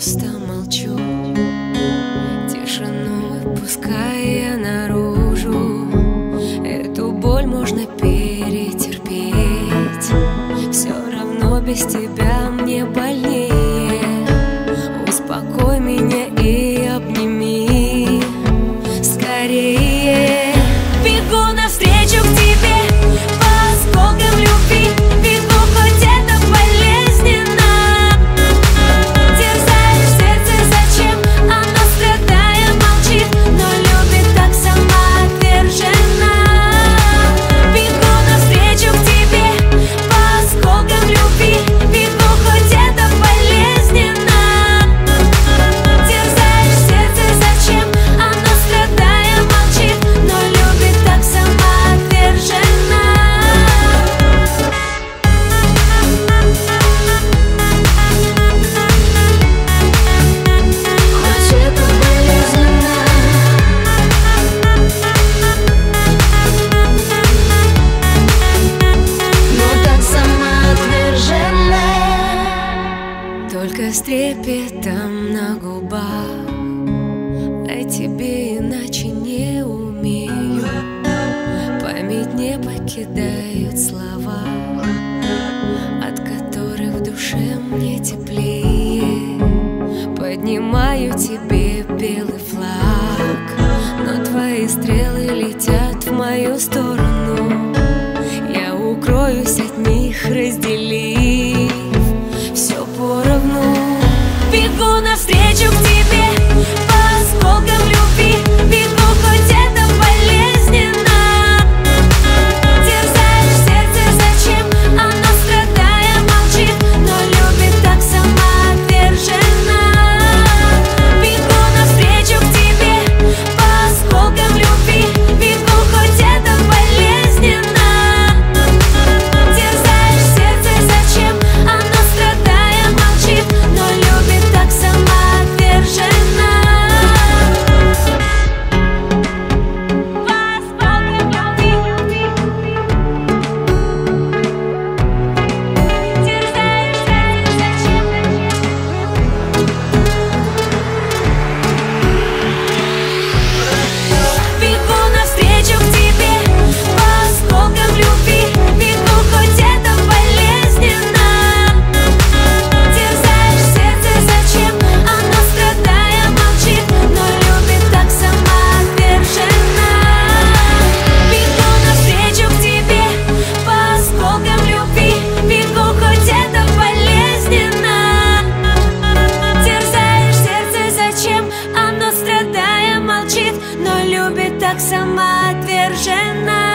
просто молчу. Тишину выпуская наружу. Эту боль можно перетерпеть. Все равно без тебя мне болит Только с трепетом на губах. А тебе иначе не умею. Память не покидают слова От которых в душе мне теплее. Поднимаю тебе белый флаг Но твои стрелы летят в мою сторону. сама отвержена.